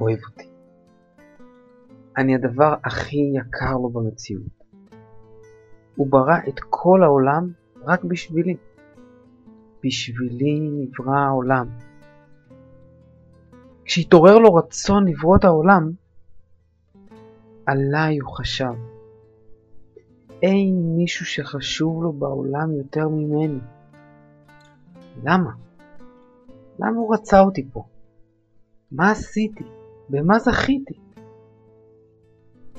אוהב אותי. אני הדבר הכי יקר לו במציאות. הוא ברא את כל העולם רק בשבילי. בשבילי נברא העולם. כשהתעורר לו רצון לברוא את העולם, עליי הוא חשב. אין מישהו שחשוב לו בעולם יותר ממני. למה? למה הוא רצה אותי פה? מה עשיתי? במה זכיתי?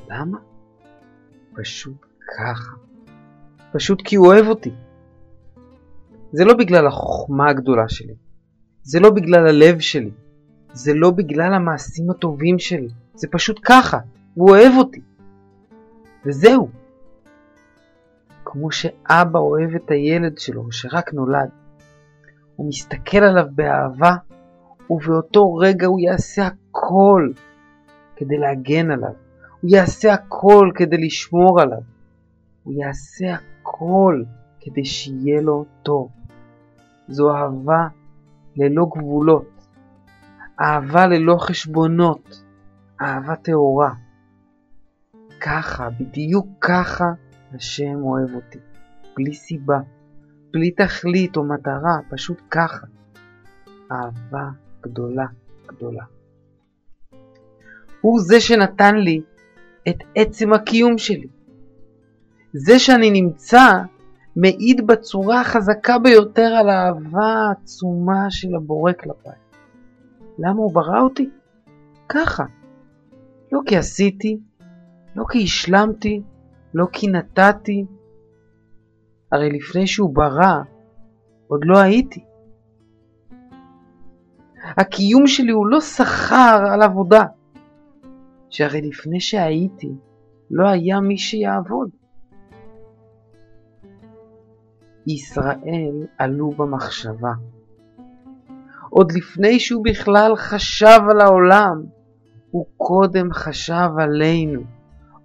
למה? פשוט ככה. פשוט כי הוא אוהב אותי. זה לא בגלל החוכמה הגדולה שלי. זה לא בגלל הלב שלי. זה לא בגלל המעשים הטובים שלי. זה פשוט ככה. הוא אוהב אותי. וזהו. כמו שאבא אוהב את הילד שלו שרק נולד. הוא מסתכל עליו באהבה, ובאותו רגע הוא יעשה הכל כדי להגן עליו. הוא יעשה הכל כדי לשמור עליו. הוא יעשה הכל כדי שיהיה לו טוב. זו אהבה ללא גבולות, אהבה ללא חשבונות, אהבה טהורה. ככה, בדיוק ככה, השם אוהב אותי. בלי סיבה, בלי תכלית או מטרה, פשוט ככה. אהבה גדולה גדולה. הוא זה שנתן לי את עצם הקיום שלי. זה שאני נמצא מעיד בצורה החזקה ביותר על האהבה העצומה של הבורא כלפיי. למה הוא ברא אותי? ככה. לא כי עשיתי, לא כי השלמתי, לא כי נתתי. הרי לפני שהוא ברא, עוד לא הייתי. הקיום שלי הוא לא שכר על עבודה, שהרי לפני שהייתי, לא היה מי שיעבוד. ישראל עלו במחשבה. עוד לפני שהוא בכלל חשב על העולם, הוא קודם חשב עלינו,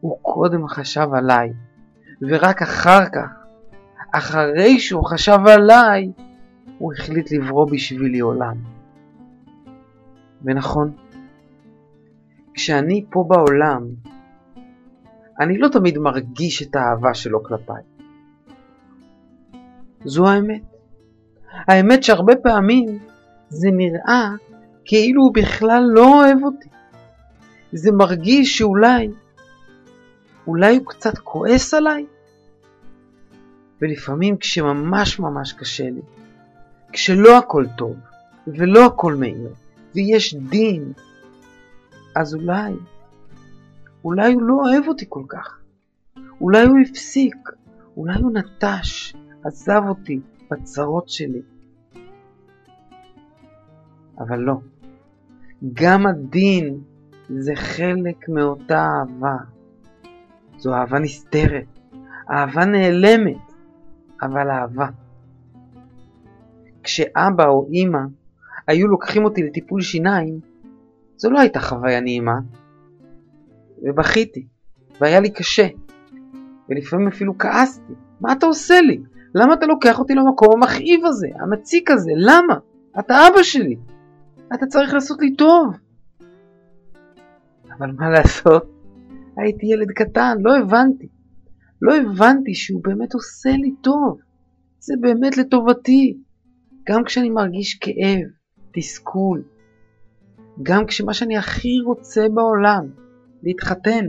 הוא קודם חשב עליי, ורק אחר כך, אחרי שהוא חשב עליי, הוא החליט לברוא בשבילי עולם. ונכון, כשאני פה בעולם, אני לא תמיד מרגיש את האהבה שלו כלפיי. זו האמת. האמת שהרבה פעמים זה נראה כאילו הוא בכלל לא אוהב אותי. זה מרגיש שאולי, אולי הוא קצת כועס עליי. ולפעמים כשממש ממש קשה לי, כשלא הכל טוב ולא הכל מאיר, ויש דין, אז אולי, אולי הוא לא אוהב אותי כל כך. אולי הוא הפסיק, אולי הוא נטש, עזב אותי בצרות שלי. אבל לא, גם הדין זה חלק מאותה אהבה. זו אהבה נסתרת, אהבה נעלמת, אבל אהבה. כשאבא או אימא היו לוקחים אותי לטיפול שיניים, זו לא הייתה חוויה נעימה. ובכיתי, והיה לי קשה, ולפעמים אפילו כעסתי. מה אתה עושה לי? למה אתה לוקח אותי למקום המכאיב הזה, המציק הזה? למה? אתה אבא שלי. אתה צריך לעשות לי טוב. אבל מה לעשות? הייתי ילד קטן, לא הבנתי. לא הבנתי שהוא באמת עושה לי טוב. זה באמת לטובתי. גם כשאני מרגיש כאב, תסכול, גם כשמה שאני הכי רוצה בעולם, להתחתן,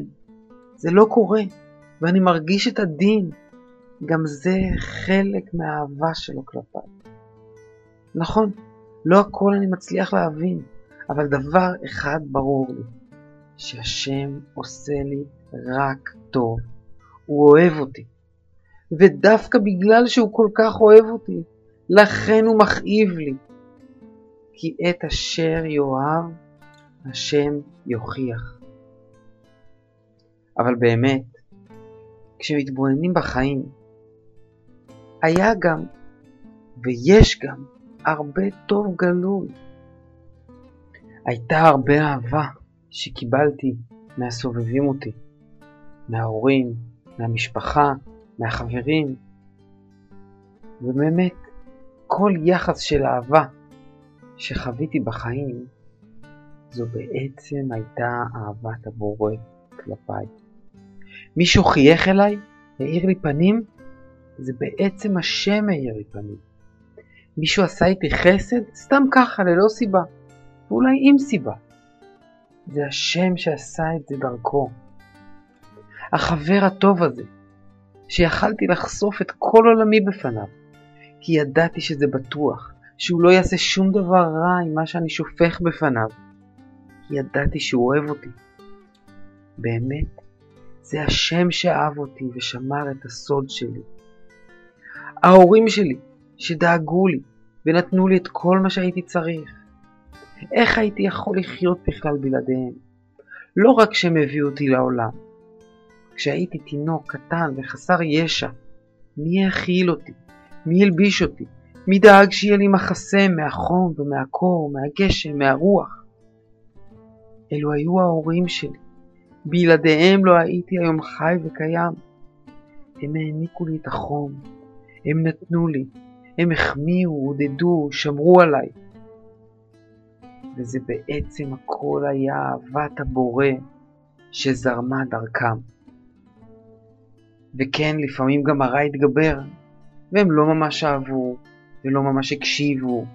זה לא קורה, ואני מרגיש את הדין, גם זה חלק מהאהבה שלו כלפיי. נכון, לא הכל אני מצליח להבין, אבל דבר אחד ברור לי, שהשם עושה לי רק טוב. הוא אוהב אותי. ודווקא בגלל שהוא כל כך אוהב אותי, לכן הוא מכאיב לי. כי את אשר יאהב, השם יוכיח. אבל באמת, כשמתבוננים בחיים, היה גם, ויש גם, הרבה טוב גלוי. הייתה הרבה אהבה שקיבלתי מהסובבים אותי, מההורים, מהמשפחה, מהחברים, ובאמת, כל יחס של אהבה שחוויתי בחיים זו בעצם הייתה אהבת הבורא כלפיי. מישהו חייך אליי, האיר לי פנים, זה בעצם השם האיר לי פנים. מישהו עשה איתי חסד, סתם ככה, ללא סיבה, ואולי עם סיבה. זה השם שעשה את זה דרכו. החבר הטוב הזה, שיכלתי לחשוף את כל עולמי בפניו, כי ידעתי שזה בטוח, שהוא לא יעשה שום דבר רע עם מה שאני שופך בפניו, כי ידעתי שהוא אוהב אותי. באמת, זה השם שאהב אותי ושמר את הסוד שלי. ההורים שלי, שדאגו לי ונתנו לי את כל מה שהייתי צריך. איך הייתי יכול לחיות בכלל בלעדיהם? לא רק שהם הביאו אותי לעולם. כשהייתי תינוק קטן וחסר ישע, מי האכיל אותי? מי הלביש אותי? מי דאג שיהיה לי מחסה מהחום ומהקור, מהגשם, מהרוח? אלו היו ההורים שלי. בלעדיהם לא הייתי היום חי וקיים. הם העניקו לי את החום, הם נתנו לי, הם החמיאו, עודדו, שמרו עליי. וזה בעצם הכל היה אהבת הבורא שזרמה דרכם. וכן, לפעמים גם הרע התגבר, והם לא ממש אהבו, ולא ממש הקשיבו,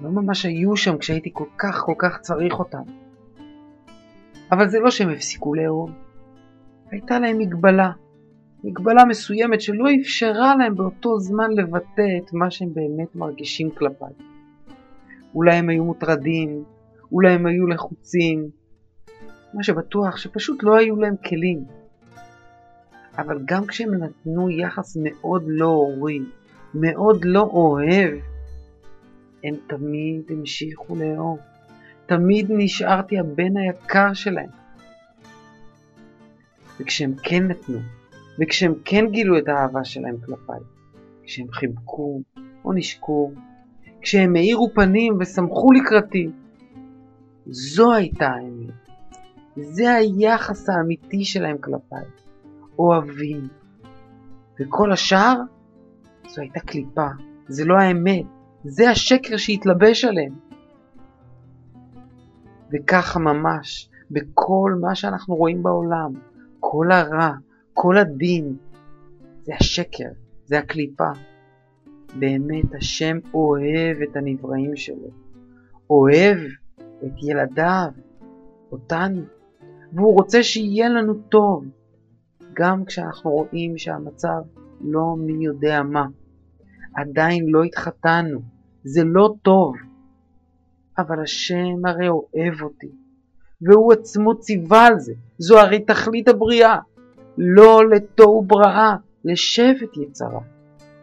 לא ממש היו שם כשהייתי כל כך כל כך צריך אותם. אבל זה לא שהם הפסיקו לאהוב, הייתה להם מגבלה, מגבלה מסוימת שלא אפשרה להם באותו זמן לבטא את מה שהם באמת מרגישים כלפיי. אולי הם היו מוטרדים, אולי הם היו לחוצים, מה שבטוח שפשוט לא היו להם כלים. אבל גם כשהם נתנו יחס מאוד לא הורי, מאוד לא אוהב, הם תמיד המשיכו לאהוב. תמיד נשארתי הבן היקר שלהם. וכשהם כן נתנו, וכשהם כן גילו את האהבה שלהם כלפיי, כשהם חיבקו או נשקו, כשהם האירו פנים ושמחו לקראתי, זו הייתה האמת. זה היחס האמיתי שלהם כלפיי. אוהבים. וכל השאר, זו הייתה קליפה. זה לא האמת. זה השקר שהתלבש עליהם. וככה ממש, בכל מה שאנחנו רואים בעולם, כל הרע, כל הדין, זה השקר, זה הקליפה. באמת השם אוהב את הנבראים שלו, אוהב את ילדיו, אותנו, והוא רוצה שיהיה לנו טוב, גם כשאנחנו רואים שהמצב לא מי יודע מה. עדיין לא התחתנו, זה לא טוב, אבל השם הרי אוהב אותי, והוא עצמו ציווה על זה, זו הרי תכלית הבריאה, לא לתוהו בראה, לשבט יצרה.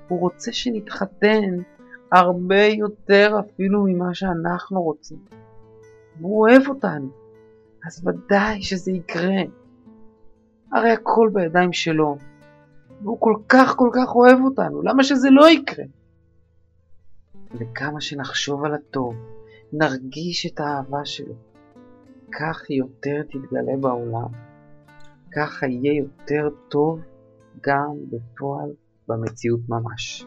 הוא רוצה שנתחתן הרבה יותר אפילו ממה שאנחנו רוצים. והוא אוהב אותנו, אז ודאי שזה יקרה. הרי הכל בידיים שלו, והוא כל כך כל כך אוהב אותנו, למה שזה לא יקרה? וכמה שנחשוב על הטוב, נרגיש את האהבה שלו, כך יותר תתגלה בעולם, ככה יהיה יותר טוב גם בפועל במציאות ממש.